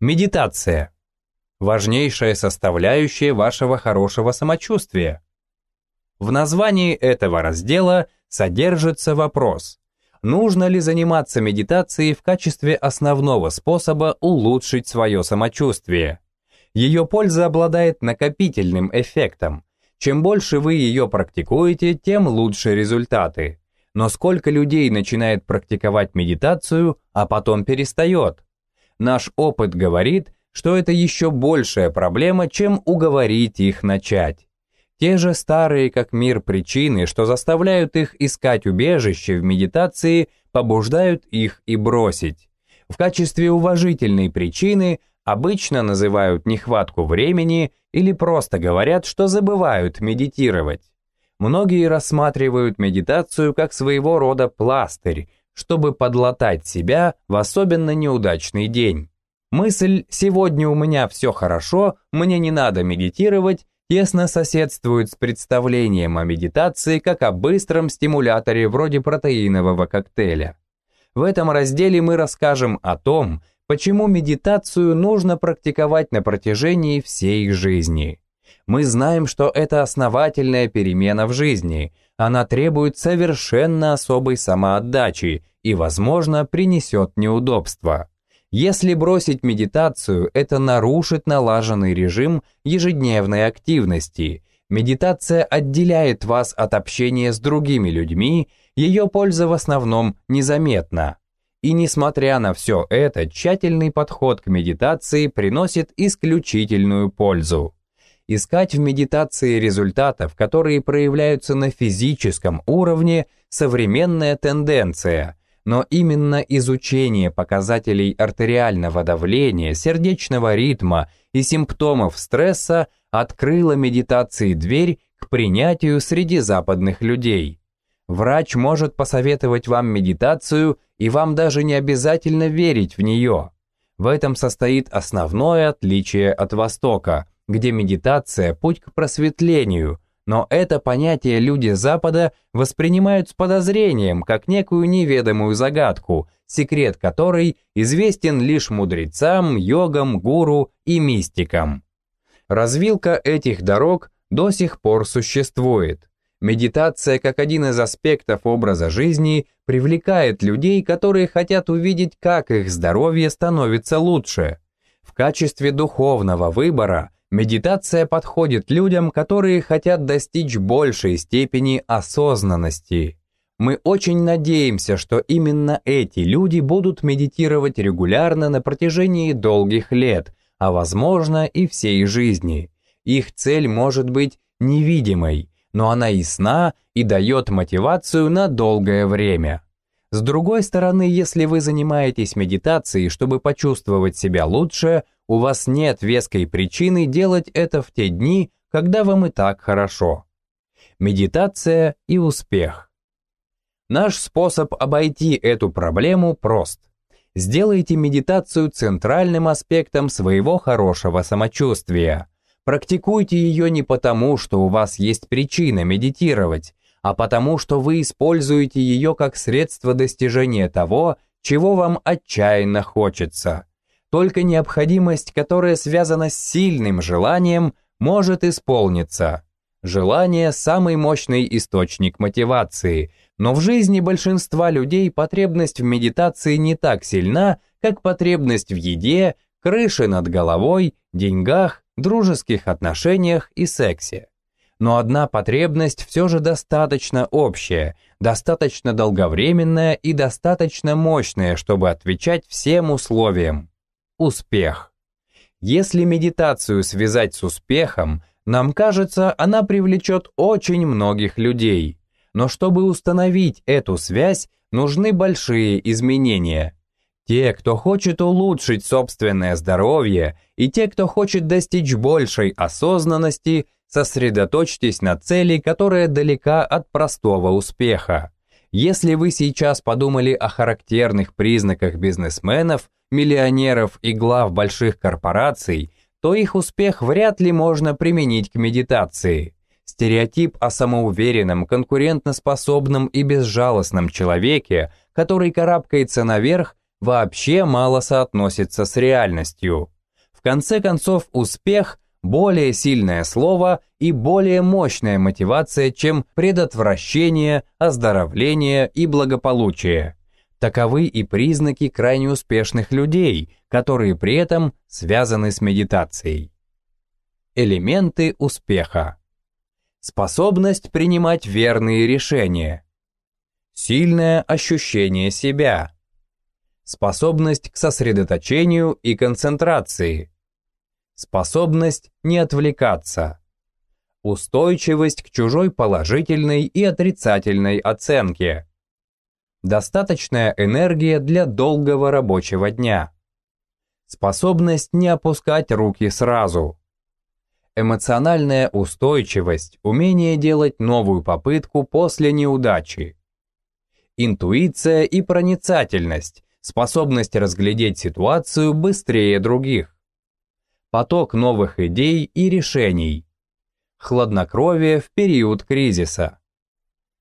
Медитация. Важнейшая составляющая вашего хорошего самочувствия. В названии этого раздела содержится вопрос, нужно ли заниматься медитацией в качестве основного способа улучшить свое самочувствие. Ее польза обладает накопительным эффектом. Чем больше вы ее практикуете, тем лучше результаты. Но сколько людей начинает практиковать медитацию, а потом перестает? Наш опыт говорит, что это еще большая проблема, чем уговорить их начать. Те же старые как мир причины, что заставляют их искать убежище в медитации, побуждают их и бросить. В качестве уважительной причины обычно называют нехватку времени или просто говорят, что забывают медитировать. Многие рассматривают медитацию как своего рода пластырь, чтобы подлатать себя в особенно неудачный день. Мысль «сегодня у меня все хорошо, мне не надо медитировать» тесно соседствует с представлением о медитации как о быстром стимуляторе вроде протеинового коктейля. В этом разделе мы расскажем о том, почему медитацию нужно практиковать на протяжении всей жизни. Мы знаем, что это основательная перемена в жизни. Она требует совершенно особой самоотдачи и, возможно, принесет неудобства. Если бросить медитацию, это нарушит налаженный режим ежедневной активности. Медитация отделяет вас от общения с другими людьми, ее польза в основном незаметна. И несмотря на все это, тщательный подход к медитации приносит исключительную пользу искать в медитации результатов, которые проявляются на физическом уровне, современная тенденция, но именно изучение показателей артериального давления, сердечного ритма и симптомов стресса открыло медитации дверь к принятию среди западных людей. Врач может посоветовать вам медитацию, и вам даже не обязательно верить в нее. В этом состоит основное отличие от Востока – где медитация – путь к просветлению, но это понятие люди Запада воспринимают с подозрением, как некую неведомую загадку, секрет которой известен лишь мудрецам, йогам, гуру и мистикам. Развилка этих дорог до сих пор существует. Медитация как один из аспектов образа жизни привлекает людей, которые хотят увидеть, как их здоровье становится лучше. В качестве духовного выбора Медитация подходит людям, которые хотят достичь большей степени осознанности. Мы очень надеемся, что именно эти люди будут медитировать регулярно на протяжении долгих лет, а возможно и всей жизни. Их цель может быть невидимой, но она ясна и дает мотивацию на долгое время. С другой стороны, если вы занимаетесь медитацией, чтобы почувствовать себя лучше – у вас нет веской причины делать это в те дни, когда вам и так хорошо. Медитация и успех. Наш способ обойти эту проблему прост. Сделайте медитацию центральным аспектом своего хорошего самочувствия. Практикуйте ее не потому, что у вас есть причина медитировать, а потому, что вы используете ее как средство достижения того, чего вам отчаянно хочется. Только необходимость, которая связана с сильным желанием, может исполниться. Желание – самый мощный источник мотивации, но в жизни большинства людей потребность в медитации не так сильна, как потребность в еде, крыше над головой, деньгах, дружеских отношениях и сексе. Но одна потребность все же достаточно общая, достаточно долговременная и достаточно мощная, чтобы отвечать всем условиям успех. Если медитацию связать с успехом, нам кажется, она привлечет очень многих людей. Но чтобы установить эту связь, нужны большие изменения. Те, кто хочет улучшить собственное здоровье, и те, кто хочет достичь большей осознанности, сосредоточьтесь на цели, которая далека от простого успеха. Если вы сейчас подумали о характерных признаках бизнесменов, миллионеров и глав больших корпораций, то их успех вряд ли можно применить к медитации. Стереотип о самоуверенном, конкурентоспособном и безжалостном человеке, который карабкается наверх, вообще мало соотносится с реальностью. В конце концов, успех – более сильное слово и более мощная мотивация, чем предотвращение, оздоровление и благополучие. Таковы и признаки крайне успешных людей, которые при этом связаны с медитацией. Элементы успеха. Способность принимать верные решения. Сильное ощущение себя. Способность к сосредоточению и концентрации. Способность не отвлекаться. Устойчивость к чужой положительной и отрицательной оценке. Достаточная энергия для долгого рабочего дня. Способность не опускать руки сразу. Эмоциональная устойчивость, умение делать новую попытку после неудачи. Интуиция и проницательность, способность разглядеть ситуацию быстрее других поток новых идей и решений, хладнокровие в период кризиса,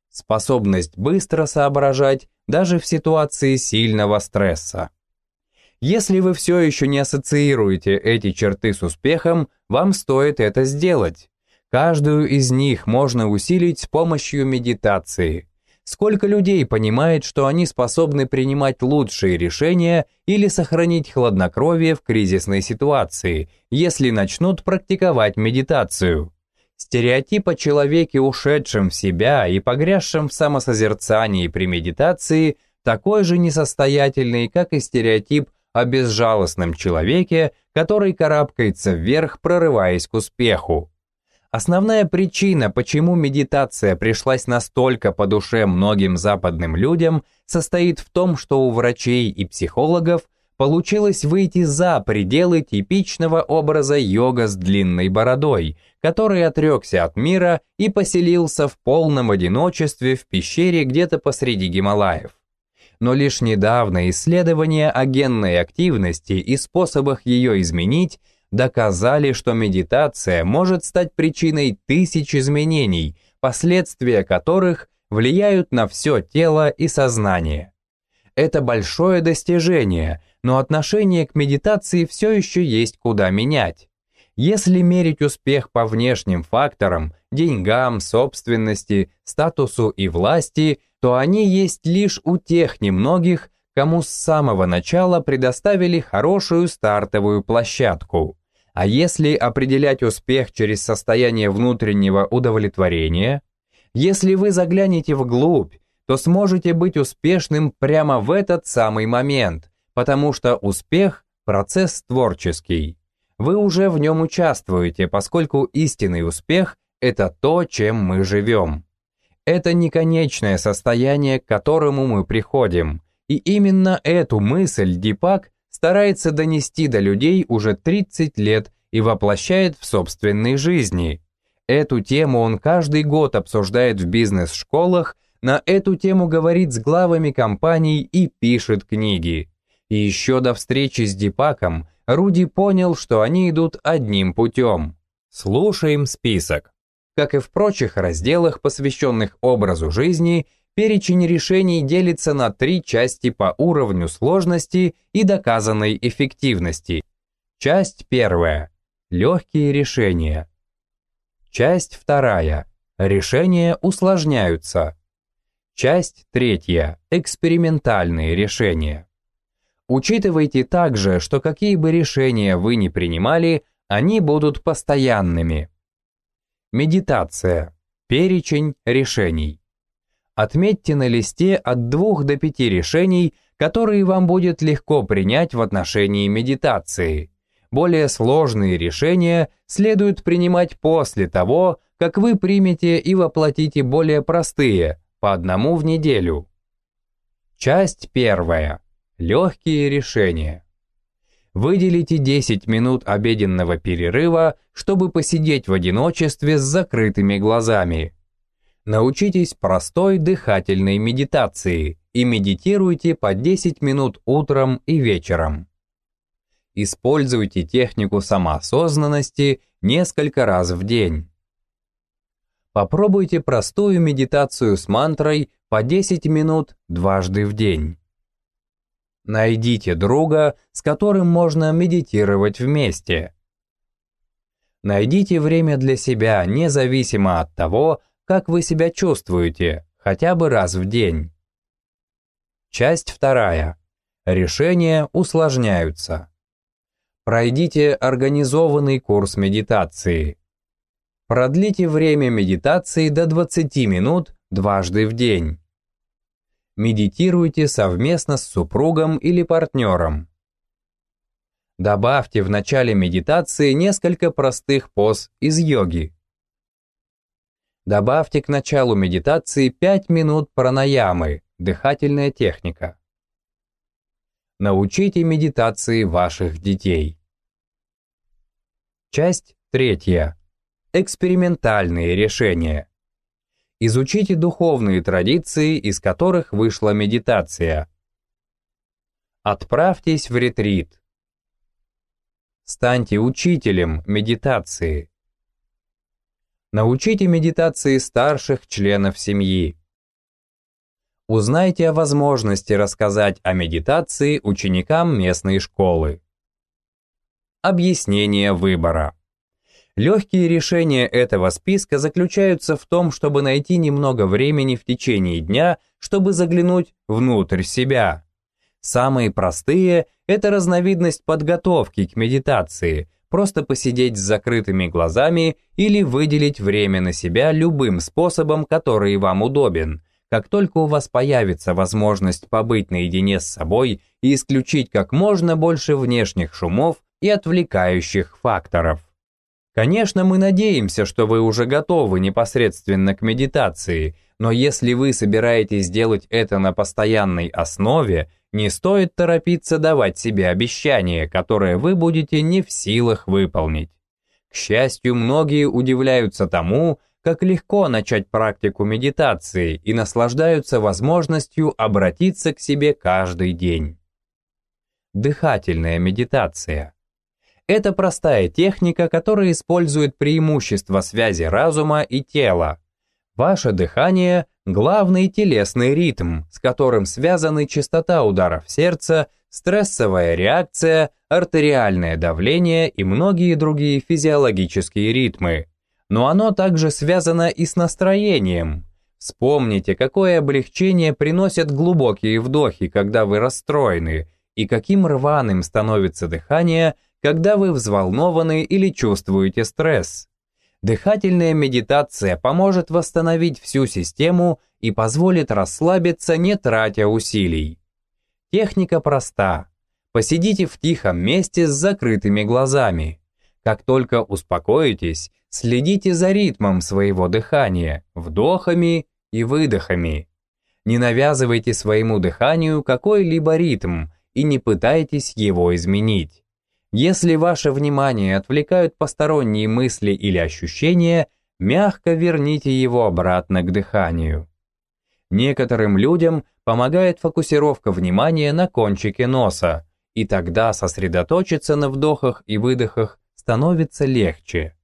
способность быстро соображать даже в ситуации сильного стресса. Если вы все еще не ассоциируете эти черты с успехом, вам стоит это сделать. Каждую из них можно усилить с помощью медитации. Сколько людей понимает, что они способны принимать лучшие решения или сохранить хладнокровие в кризисной ситуации, если начнут практиковать медитацию? Стереотип о человеке, ушедшем в себя и погрязшем в самосозерцании при медитации, такой же несостоятельный, как и стереотип о безжалостном человеке, который карабкается вверх, прорываясь к успеху. Основная причина, почему медитация пришлась настолько по душе многим западным людям, состоит в том, что у врачей и психологов получилось выйти за пределы типичного образа йога с длинной бородой, который отрекся от мира и поселился в полном одиночестве в пещере где-то посреди Гималаев. Но лишь недавно исследования о генной активности и способах ее изменить доказали, что медитация может стать причиной тысяч изменений, последствия которых влияют на все тело и сознание. Это большое достижение, но отношение к медитации все еще есть куда менять. Если мерить успех по внешним факторам, деньгам, собственности, статусу и власти, то они есть лишь у тех немногих, кому с самого начала предоставили хорошую стартовую площадку. А если определять успех через состояние внутреннего удовлетворения, если вы заглянете вглубь, то сможете быть успешным прямо в этот самый момент, потому что успех – процесс творческий. Вы уже в нем участвуете, поскольку истинный успех – это то, чем мы живем. Это не конечное состояние, к которому мы приходим. И именно эту мысль Дипак старается донести до людей уже 30 лет и воплощает в собственной жизни. Эту тему он каждый год обсуждает в бизнес-школах, на эту тему говорит с главами компаний и пишет книги. И еще до встречи с Дипаком Руди понял, что они идут одним путем. Слушаем список. Как и в прочих разделах, посвященных образу жизни, перечень решений делится на три части по уровню сложности и доказанной эффективности. Часть первая. Легкие решения. Часть вторая. Решения усложняются. Часть третья. Экспериментальные решения. Учитывайте также, что какие бы решения вы ни принимали, они будут постоянными. Медитация. Перечень решений. Отметьте на листе от 2 до 5 решений, которые вам будет легко принять в отношении медитации. Более сложные решения следует принимать после того, как вы примете и воплотите более простые, по одному в неделю. Часть первая. Легкие решения. Выделите 10 минут обеденного перерыва, чтобы посидеть в одиночестве с закрытыми глазами. Научитесь простой дыхательной медитации и медитируйте по 10 минут утром и вечером. Используйте технику самоосознанности несколько раз в день. Попробуйте простую медитацию с мантрой по 10 минут дважды в день. Найдите друга, с которым можно медитировать вместе. Найдите время для себя, независимо от того, как вы себя чувствуете, хотя бы раз в день. Часть вторая. Решения усложняются. Пройдите организованный курс медитации. Продлите время медитации до 20 минут дважды в день. Медитируйте совместно с супругом или партнером. Добавьте в начале медитации несколько простых поз из йоги. Добавьте к началу медитации 5 минут пранаямы, дыхательная техника. Научите медитации ваших детей. Часть третья. Экспериментальные решения. Изучите духовные традиции, из которых вышла медитация. Отправьтесь в ретрит. Станьте учителем медитации. Научите медитации старших членов семьи. Узнайте о возможности рассказать о медитации ученикам местной школы. Объяснение выбора. Легкие решения этого списка заключаются в том, чтобы найти немного времени в течение дня, чтобы заглянуть внутрь себя. Самые простые – это разновидность подготовки к медитации, просто посидеть с закрытыми глазами или выделить время на себя любым способом, который вам удобен. Как только у вас появится возможность побыть наедине с собой и исключить как можно больше внешних шумов и отвлекающих факторов. Конечно, мы надеемся, что вы уже готовы непосредственно к медитации, но если вы собираетесь делать это на постоянной основе, не стоит торопиться давать себе обещания, которые вы будете не в силах выполнить. К счастью, многие удивляются тому, как легко начать практику медитации и наслаждаются возможностью обратиться к себе каждый день. Дыхательная медитация. Это простая техника, которая использует преимущество связи разума и тела. Ваше дыхание – главный телесный ритм, с которым связаны частота ударов сердца, стрессовая реакция, артериальное давление и многие другие физиологические ритмы. Но оно также связано и с настроением. Вспомните, какое облегчение приносят глубокие вдохи, когда вы расстроены, и каким рваным становится дыхание, когда вы взволнованы или чувствуете стресс. Дыхательная медитация поможет восстановить всю систему и позволит расслабиться, не тратя усилий. Техника проста. Посидите в тихом месте с закрытыми глазами. Как только успокоитесь, следите за ритмом своего дыхания, вдохами и выдохами. Не навязывайте своему дыханию какой-либо ритм и не пытайтесь его изменить. Если ваше внимание отвлекают посторонние мысли или ощущения, мягко верните его обратно к дыханию. Некоторым людям помогает фокусировка внимания на кончике носа, и тогда сосредоточиться на вдохах и выдохах становится легче.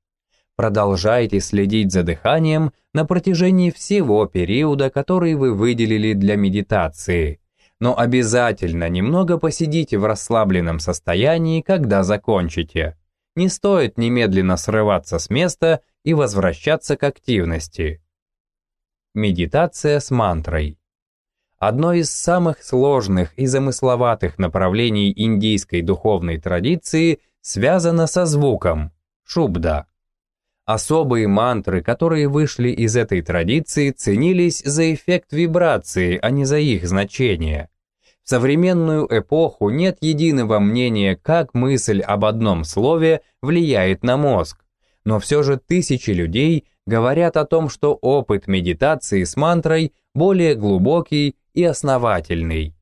Продолжайте следить за дыханием на протяжении всего периода, который вы выделили для медитации но обязательно немного посидите в расслабленном состоянии, когда закончите. Не стоит немедленно срываться с места и возвращаться к активности. Медитация с мантрой. Одно из самых сложных и замысловатых направлений индийской духовной традиции связано со звуком – шубда. Особые мантры, которые вышли из этой традиции, ценились за эффект вибрации, а не за их значение. Современную эпоху нет единого мнения, как мысль об одном слове влияет на мозг. Но все же тысячи людей говорят о том, что опыт медитации с мантрой более глубокий и основательный.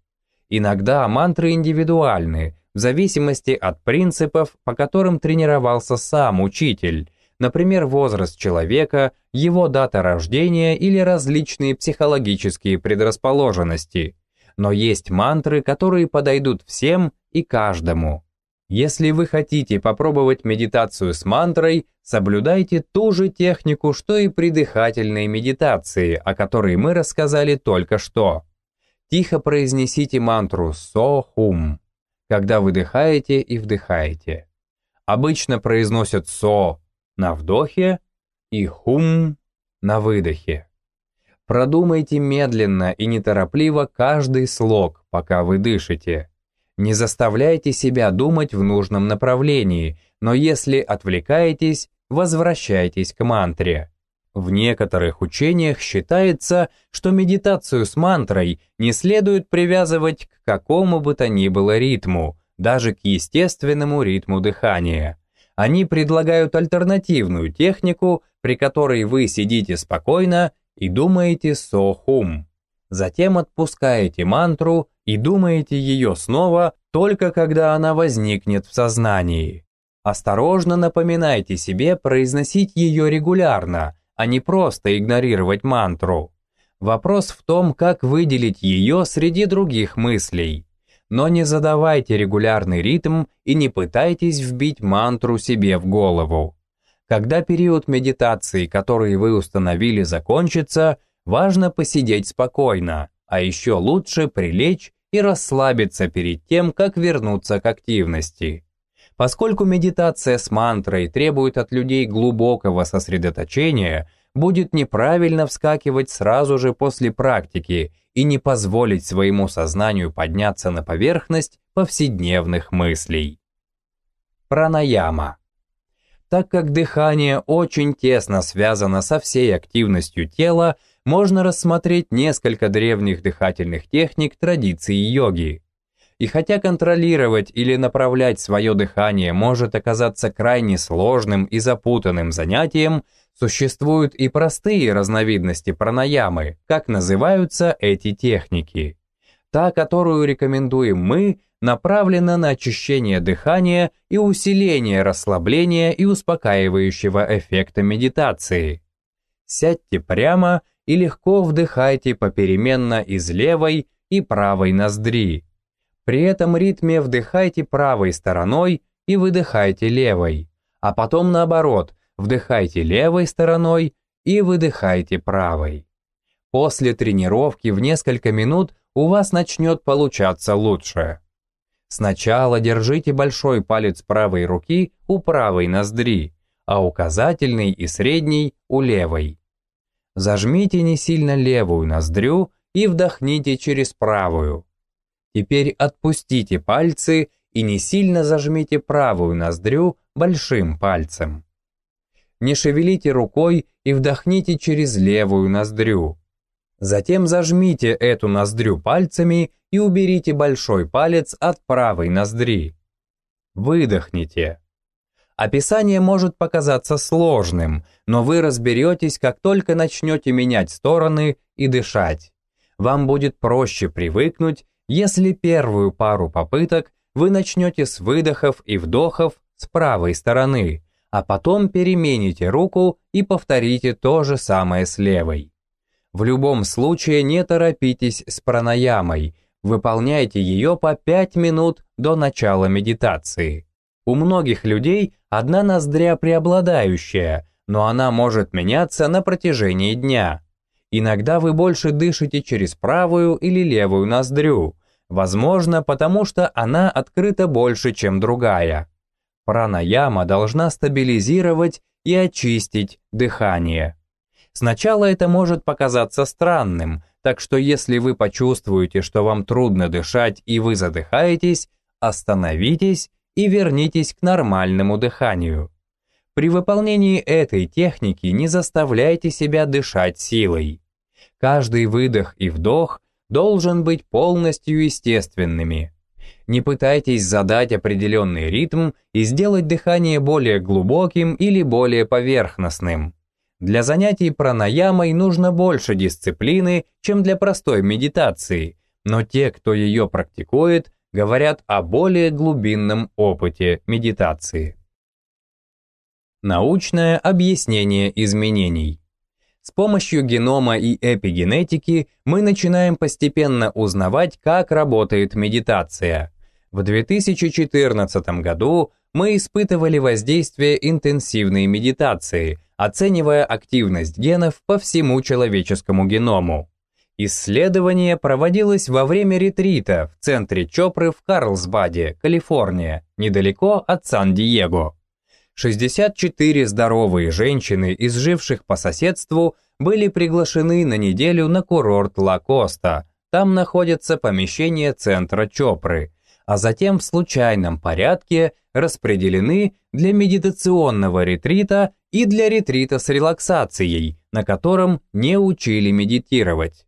Иногда мантры индивидуальны, в зависимости от принципов, по которым тренировался сам учитель, например, возраст человека, его дата рождения или различные психологические предрасположенности – но есть мантры, которые подойдут всем и каждому. Если вы хотите попробовать медитацию с мантрой, соблюдайте ту же технику, что и при дыхательной медитации, о которой мы рассказали только что. Тихо произнесите мантру «со-хум», когда выдыхаете и вдыхаете. Обычно произносят «со» на вдохе и «хум» на выдохе. Продумайте медленно и неторопливо каждый слог, пока вы дышите. Не заставляйте себя думать в нужном направлении, но если отвлекаетесь, возвращайтесь к мантре. В некоторых учениях считается, что медитацию с мантрой не следует привязывать к какому бы то ни было ритму, даже к естественному ритму дыхания. Они предлагают альтернативную технику, при которой вы сидите спокойно и думаете сохум. Затем отпускаете мантру и думаете ее снова, только когда она возникнет в сознании. Осторожно напоминайте себе произносить ее регулярно, а не просто игнорировать мантру. Вопрос в том, как выделить ее среди других мыслей. Но не задавайте регулярный ритм и не пытайтесь вбить мантру себе в голову. Когда период медитации, который вы установили, закончится, важно посидеть спокойно, а еще лучше прилечь и расслабиться перед тем, как вернуться к активности. Поскольку медитация с мантрой требует от людей глубокого сосредоточения, будет неправильно вскакивать сразу же после практики и не позволить своему сознанию подняться на поверхность повседневных мыслей. Пранаяма. Так как дыхание очень тесно связано со всей активностью тела, можно рассмотреть несколько древних дыхательных техник традиции йоги. И хотя контролировать или направлять свое дыхание может оказаться крайне сложным и запутанным занятием, существуют и простые разновидности пранаямы, как называются эти техники. Та, которую рекомендуем мы, направлена на очищение дыхания и усиление расслабления и успокаивающего эффекта медитации. Сядьте прямо и легко вдыхайте попеременно из левой и правой ноздри, при этом ритме вдыхайте правой стороной и выдыхайте левой, а потом наоборот, вдыхайте левой стороной и выдыхайте правой. После тренировки в несколько минут у вас начнет получаться лучше. Сначала держите большой палец правой руки у правой ноздри, а указательный и средний у левой. Зажмите не сильно левую ноздрю и вдохните через правую. Теперь отпустите пальцы и не сильно зажмите правую ноздрю большим пальцем. Не шевелите рукой и вдохните через левую ноздрю. Затем зажмите эту ноздрю пальцами и уберите большой палец от правой ноздри. Выдохните. Описание может показаться сложным, но вы разберетесь, как только начнете менять стороны и дышать. Вам будет проще привыкнуть если первую пару попыток вы начнете с выдохов и вдохов с правой стороны, а потом перемените руку и повторите то же самое с левой. В любом случае не торопитесь с пранаямой, выполняйте ее по 5 минут до начала медитации. У многих людей одна ноздря преобладающая, но она может меняться на протяжении дня. Иногда вы больше дышите через правую или левую ноздрю, Возможно, потому что она открыта больше, чем другая. Пранаяма должна стабилизировать и очистить дыхание. Сначала это может показаться странным, так что если вы почувствуете, что вам трудно дышать и вы задыхаетесь, остановитесь и вернитесь к нормальному дыханию. При выполнении этой техники не заставляйте себя дышать силой. Каждый выдох и вдох должен быть полностью естественными. Не пытайтесь задать определенный ритм и сделать дыхание более глубоким или более поверхностным. Для занятий пранаямой нужно больше дисциплины, чем для простой медитации, но те, кто ее практикует, говорят о более глубинном опыте медитации. Научное объяснение изменений с помощью генома и эпигенетики мы начинаем постепенно узнавать, как работает медитация. В 2014 году мы испытывали воздействие интенсивной медитации, оценивая активность генов по всему человеческому геному. Исследование проводилось во время ретрита в центре Чопры в Карлсбаде, Калифорния, недалеко от Сан-Диего. 64 здоровые женщины, изживших по соседству, были приглашены на неделю на курорт Ла-Коста. Там находится помещение центра Чопры, а затем в случайном порядке распределены для медитационного ретрита и для ретрита с релаксацией, на котором не учили медитировать.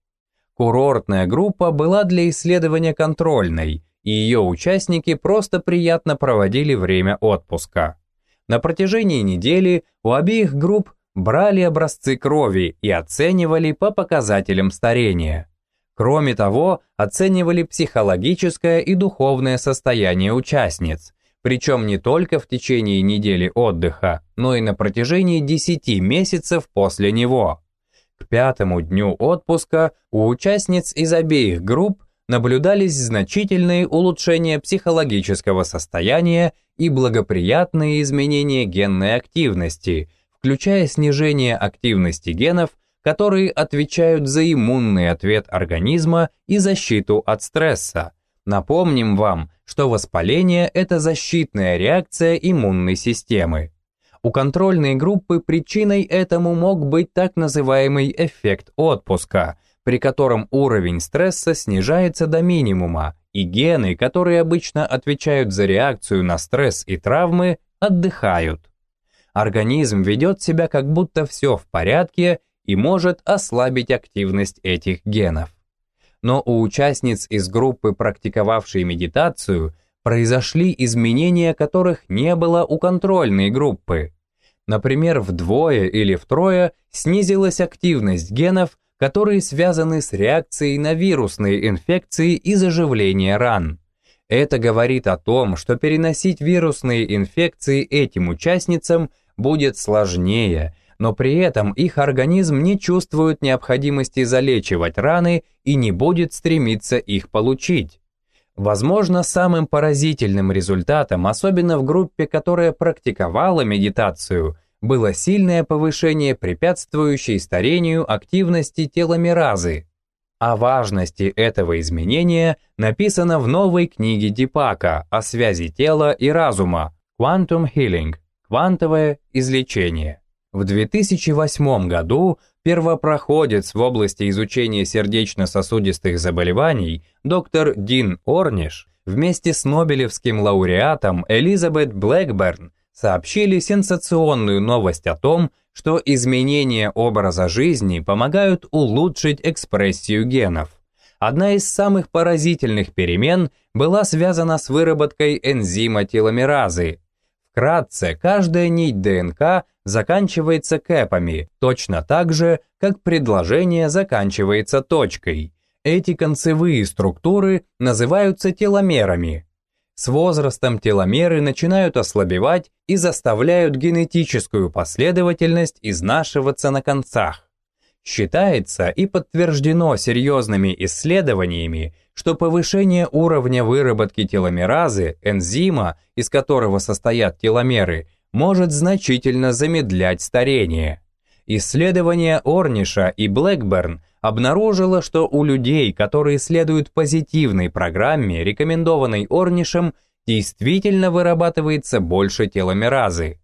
Курортная группа была для исследования контрольной, и ее участники просто приятно проводили время отпуска. На протяжении недели у обеих групп брали образцы крови и оценивали по показателям старения. Кроме того, оценивали психологическое и духовное состояние участниц, причем не только в течение недели отдыха, но и на протяжении 10 месяцев после него. К пятому дню отпуска у участниц из обеих групп наблюдались значительные улучшения психологического состояния и благоприятные изменения генной активности, включая снижение активности генов, которые отвечают за иммунный ответ организма и защиту от стресса. Напомним вам, что воспаление – это защитная реакция иммунной системы. У контрольной группы причиной этому мог быть так называемый эффект отпуска, при котором уровень стресса снижается до минимума, и гены, которые обычно отвечают за реакцию на стресс и травмы, отдыхают. Организм ведет себя как будто все в порядке и может ослабить активность этих генов. Но у участниц из группы, практиковавшей медитацию, произошли изменения, которых не было у контрольной группы. Например, вдвое или втрое снизилась активность генов, которые связаны с реакцией на вирусные инфекции и заживление ран. Это говорит о том, что переносить вирусные инфекции этим участницам будет сложнее, но при этом их организм не чувствует необходимости залечивать раны и не будет стремиться их получить. Возможно, самым поразительным результатом, особенно в группе, которая практиковала медитацию, было сильное повышение препятствующей старению активности теломеразы. О важности этого изменения написано в новой книге Дипака о связи тела и разума «Quantum Healing» – «Квантовое излечение». В 2008 году первопроходец в области изучения сердечно-сосудистых заболеваний доктор Дин Орниш вместе с нобелевским лауреатом Элизабет Блэкберн сообщили сенсационную новость о том, что изменения образа жизни помогают улучшить экспрессию генов. Одна из самых поразительных перемен была связана с выработкой энзима теломеразы, Вкратце, каждая нить ДНК заканчивается кэпами, точно так же, как предложение заканчивается точкой. Эти концевые структуры называются теломерами. С возрастом теломеры начинают ослабевать и заставляют генетическую последовательность изнашиваться на концах. Считается и подтверждено серьезными исследованиями, что повышение уровня выработки теломеразы, энзима, из которого состоят теломеры, может значительно замедлять старение. Исследование Орниша и Блэкберн обнаружило, что у людей, которые следуют позитивной программе, рекомендованной Орнишем, действительно вырабатывается больше теломеразы.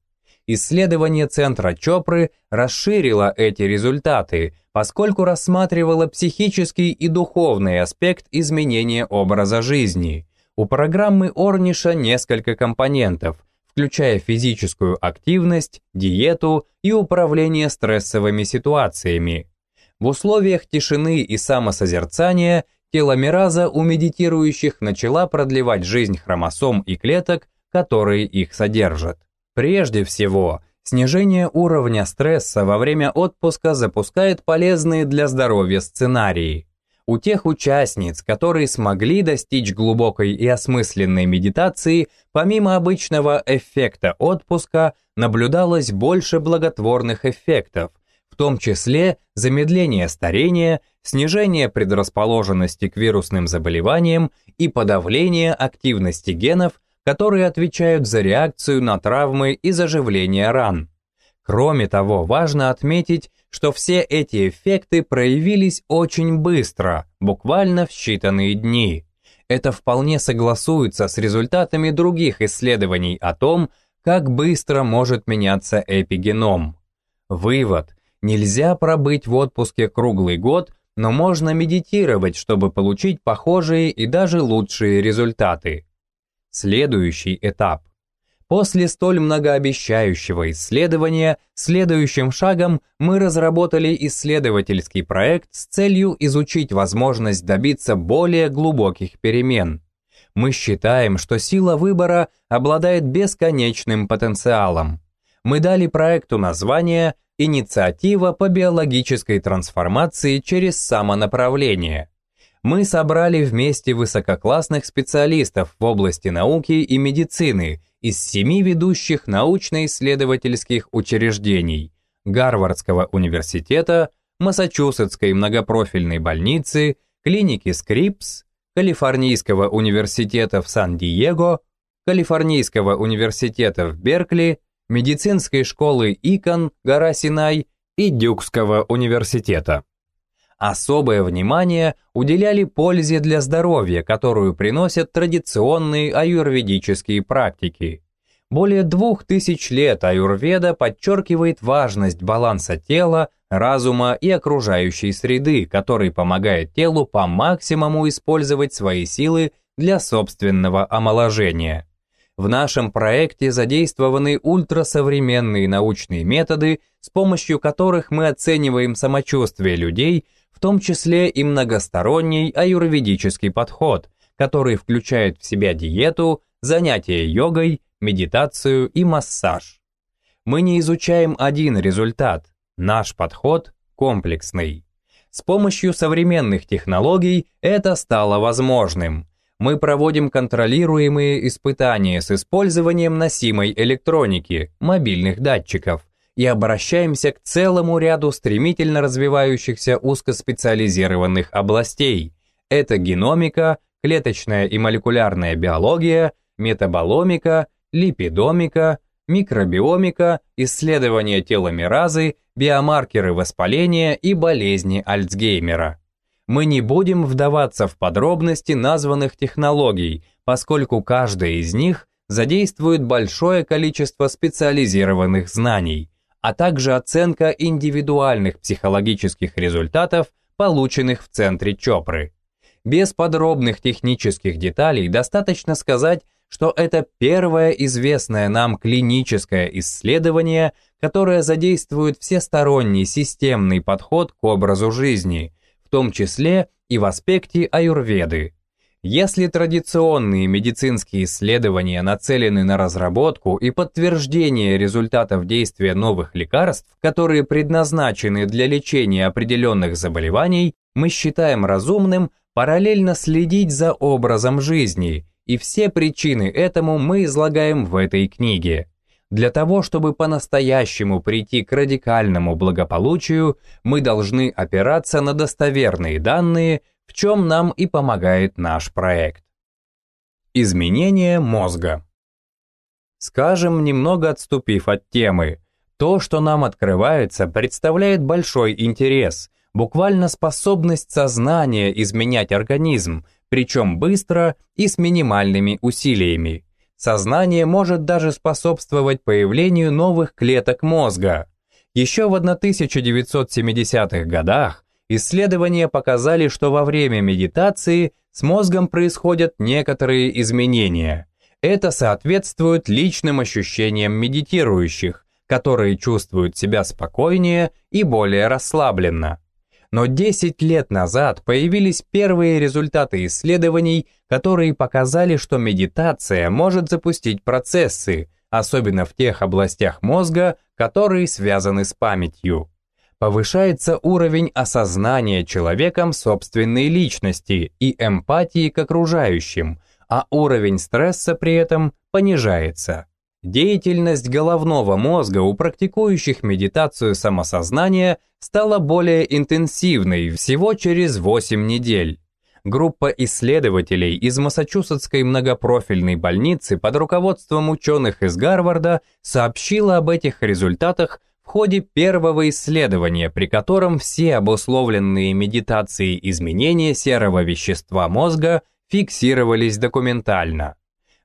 Исследование центра Чопры расширило эти результаты, поскольку рассматривало психический и духовный аспект изменения образа жизни. У программы Орниша несколько компонентов, включая физическую активность, диету и управление стрессовыми ситуациями. В условиях тишины и самосозерцания теломераза у медитирующих начала продлевать жизнь хромосом и клеток, которые их содержат. Прежде всего, снижение уровня стресса во время отпуска запускает полезные для здоровья сценарии. У тех участниц, которые смогли достичь глубокой и осмысленной медитации, помимо обычного эффекта отпуска, наблюдалось больше благотворных эффектов, в том числе замедление старения, снижение предрасположенности к вирусным заболеваниям и подавление активности генов, которые отвечают за реакцию на травмы и заживление ран. Кроме того, важно отметить, что все эти эффекты проявились очень быстро, буквально в считанные дни. Это вполне согласуется с результатами других исследований о том, как быстро может меняться эпигеном. Вывод. Нельзя пробыть в отпуске круглый год, но можно медитировать, чтобы получить похожие и даже лучшие результаты. Следующий этап. После столь многообещающего исследования, следующим шагом мы разработали исследовательский проект с целью изучить возможность добиться более глубоких перемен. Мы считаем, что сила выбора обладает бесконечным потенциалом. Мы дали проекту название «Инициатива по биологической трансформации через самонаправление», мы собрали вместе высококлассных специалистов в области науки и медицины из семи ведущих научно-исследовательских учреждений Гарвардского университета, Массачусетской многопрофильной больницы, клиники Скрипс, Калифорнийского университета в Сан-Диего, Калифорнийского университета в Беркли, медицинской школы Икон, гора Синай и Дюкского университета. Особое внимание уделяли пользе для здоровья, которую приносят традиционные аюрведические практики. Более двух тысяч лет аюрведа подчеркивает важность баланса тела, разума и окружающей среды, который помогает телу по максимуму использовать свои силы для собственного омоложения. В нашем проекте задействованы ультрасовременные научные методы, с помощью которых мы оцениваем самочувствие людей – в том числе и многосторонний аюрведический подход, который включает в себя диету, занятия йогой, медитацию и массаж. Мы не изучаем один результат, наш подход комплексный. С помощью современных технологий это стало возможным. Мы проводим контролируемые испытания с использованием носимой электроники, мобильных датчиков, и обращаемся к целому ряду стремительно развивающихся узкоспециализированных областей. Это геномика, клеточная и молекулярная биология, метаболомика, липидомика, микробиомика, исследование теломеразы, биомаркеры воспаления и болезни Альцгеймера. Мы не будем вдаваться в подробности названных технологий, поскольку каждая из них задействует большое количество специализированных знаний – а также оценка индивидуальных психологических результатов, полученных в центре Чопры. Без подробных технических деталей достаточно сказать, что это первое известное нам клиническое исследование, которое задействует всесторонний системный подход к образу жизни, в том числе и в аспекте аюрведы. Если традиционные медицинские исследования нацелены на разработку и подтверждение результатов действия новых лекарств, которые предназначены для лечения определенных заболеваний, мы считаем разумным параллельно следить за образом жизни, и все причины этому мы излагаем в этой книге. Для того, чтобы по-настоящему прийти к радикальному благополучию, мы должны опираться на достоверные данные, в чем нам и помогает наш проект. Изменение мозга. Скажем, немного отступив от темы, то, что нам открывается, представляет большой интерес, буквально способность сознания изменять организм, причем быстро и с минимальными усилиями. Сознание может даже способствовать появлению новых клеток мозга. Еще в 1970-х годах Исследования показали, что во время медитации с мозгом происходят некоторые изменения. Это соответствует личным ощущениям медитирующих, которые чувствуют себя спокойнее и более расслабленно. Но 10 лет назад появились первые результаты исследований, которые показали, что медитация может запустить процессы, особенно в тех областях мозга, которые связаны с памятью повышается уровень осознания человеком собственной личности и эмпатии к окружающим, а уровень стресса при этом понижается. Деятельность головного мозга у практикующих медитацию самосознания стала более интенсивной всего через 8 недель. Группа исследователей из Массачусетской многопрофильной больницы под руководством ученых из Гарварда сообщила об этих результатах в ходе первого исследования, при котором все обусловленные медитацией изменения серого вещества мозга фиксировались документально.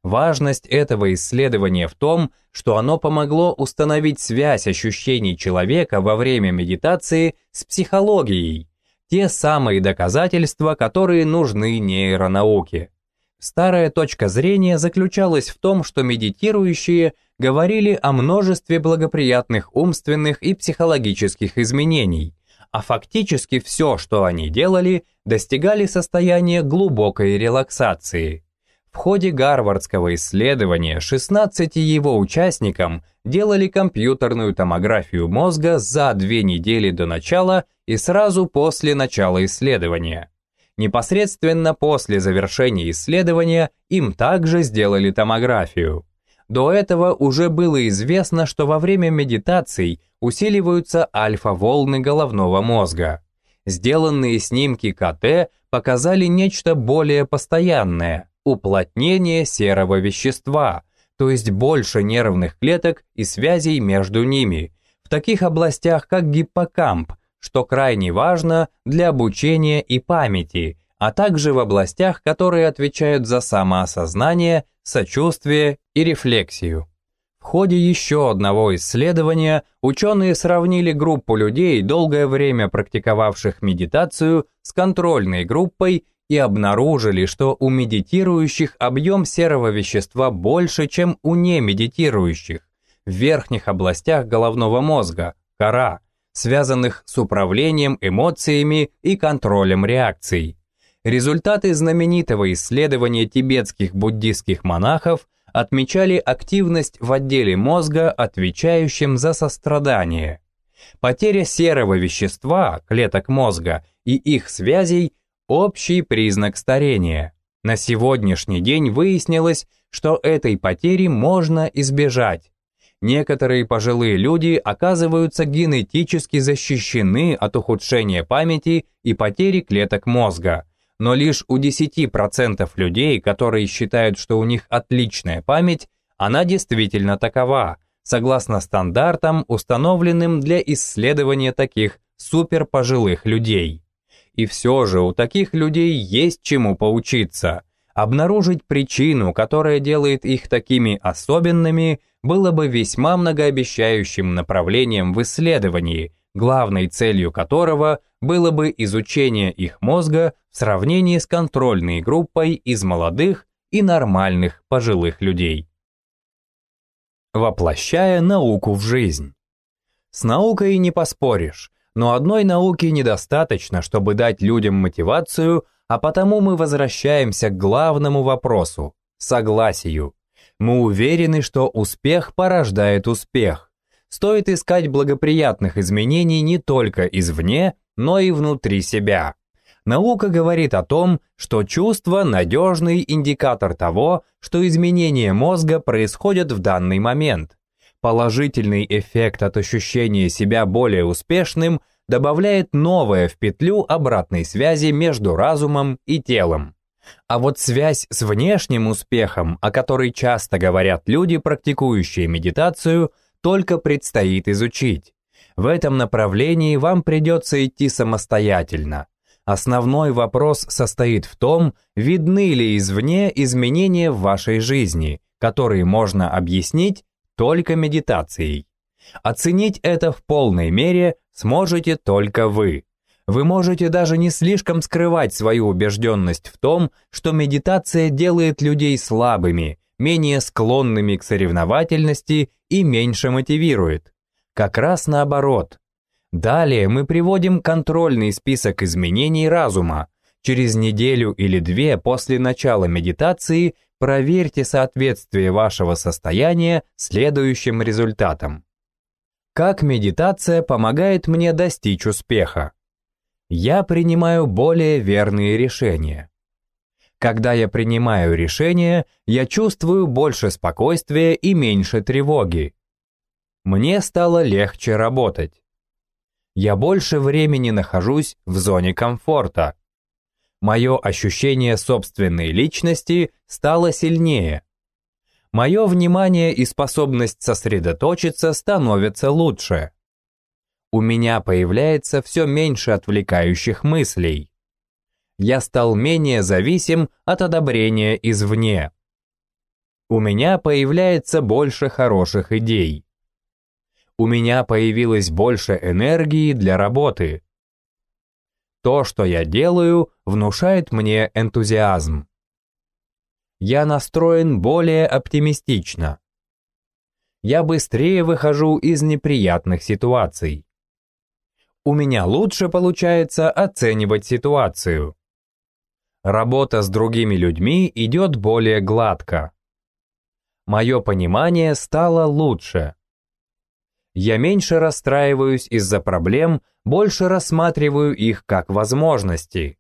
Важность этого исследования в том, что оно помогло установить связь ощущений человека во время медитации с психологией, те самые доказательства, которые нужны нейронауке. Старая точка зрения заключалась в том, что медитирующие говорили о множестве благоприятных умственных и психологических изменений, а фактически все, что они делали, достигали состояния глубокой релаксации. В ходе гарвардского исследования 16 его участникам делали компьютерную томографию мозга за две недели до начала и сразу после начала исследования. Непосредственно после завершения исследования им также сделали томографию. До этого уже было известно, что во время медитаций усиливаются альфа-волны головного мозга. Сделанные снимки КТ показали нечто более постоянное – уплотнение серого вещества, то есть больше нервных клеток и связей между ними, в таких областях, как гиппокамп, что крайне важно для обучения и памяти, а также в областях, которые отвечают за самоосознание, сочувствие и рефлексию. В ходе еще одного исследования ученые сравнили группу людей, долгое время практиковавших медитацию, с контрольной группой и обнаружили, что у медитирующих объем серого вещества больше, чем у немедитирующих, в верхних областях головного мозга, кора, связанных с управлением эмоциями и контролем реакций. Результаты знаменитого исследования тибетских буддийских монахов отмечали активность в отделе мозга, отвечающем за сострадание. Потеря серого вещества, клеток мозга, и их связей Общий признак старения. На сегодняшний день выяснилось, что этой потери можно избежать. Некоторые пожилые люди оказываются генетически защищены от ухудшения памяти и потери клеток мозга, но лишь у 10% людей, которые считают, что у них отличная память, она действительно такова, согласно стандартам, установленным для исследования таких суперпожилых людей. И все же у таких людей есть чему поучиться. Обнаружить причину, которая делает их такими особенными, было бы весьма многообещающим направлением в исследовании, главной целью которого было бы изучение их мозга в сравнении с контрольной группой из молодых и нормальных пожилых людей. Воплощая науку в жизнь. С наукой не поспоришь, но одной науки недостаточно, чтобы дать людям мотивацию, а потому мы возвращаемся к главному вопросу – согласию. Мы уверены, что успех порождает успех. Стоит искать благоприятных изменений не только извне, но и внутри себя. Наука говорит о том, что чувство – надежный индикатор того, что изменения мозга происходят в данный момент – Положительный эффект от ощущения себя более успешным добавляет новое в петлю обратной связи между разумом и телом. А вот связь с внешним успехом, о которой часто говорят люди, практикующие медитацию, только предстоит изучить. В этом направлении вам придется идти самостоятельно. Основной вопрос состоит в том, видны ли извне изменения в вашей жизни, которые можно объяснить только медитацией. Оценить это в полной мере сможете только вы. Вы можете даже не слишком скрывать свою убежденность в том, что медитация делает людей слабыми, менее склонными к соревновательности и меньше мотивирует. Как раз наоборот. Далее мы приводим контрольный список изменений разума. Через неделю или две после начала медитации проверьте соответствие вашего состояния следующим результатам. Как медитация помогает мне достичь успеха? Я принимаю более верные решения. Когда я принимаю решения, я чувствую больше спокойствия и меньше тревоги. Мне стало легче работать. Я больше времени нахожусь в зоне комфорта мое ощущение собственной личности стало сильнее. Мое внимание и способность сосредоточиться становятся лучше. У меня появляется все меньше отвлекающих мыслей. Я стал менее зависим от одобрения извне. У меня появляется больше хороших идей. У меня появилось больше энергии для работы. То, что я делаю, внушает мне энтузиазм. Я настроен более оптимистично. Я быстрее выхожу из неприятных ситуаций. У меня лучше получается оценивать ситуацию. Работа с другими людьми идет более гладко мое понимание стало лучше. Я меньше расстраиваюсь из-за проблем, больше рассматриваю их как возможности.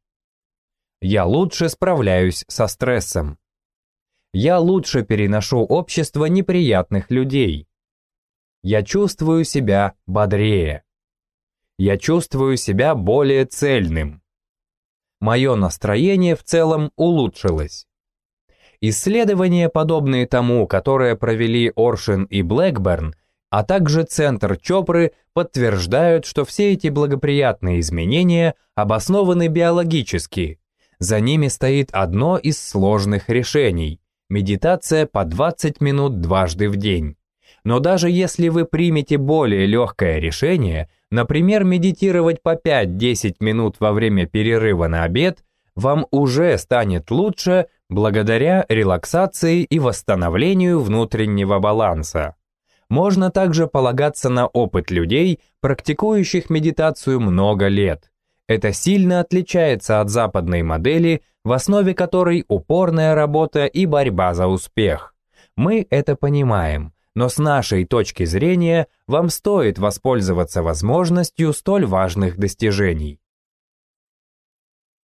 Я лучше справляюсь со стрессом. Я лучше переношу общество неприятных людей. Я чувствую себя бодрее. Я чувствую себя более цельным. Мое настроение в целом улучшилось. Исследования, подобные тому, которое провели Оршин и Блэкберн, а также Центр Чопры, подтверждают, что все эти благоприятные изменения обоснованы биологически. За ними стоит одно из сложных решений – медитация по 20 минут дважды в день. Но даже если вы примете более легкое решение, например, медитировать по 5-10 минут во время перерыва на обед, вам уже станет лучше благодаря релаксации и восстановлению внутреннего баланса. Можно также полагаться на опыт людей, практикующих медитацию много лет. Это сильно отличается от западной модели, в основе которой упорная работа и борьба за успех. Мы это понимаем, но с нашей точки зрения вам стоит воспользоваться возможностью столь важных достижений.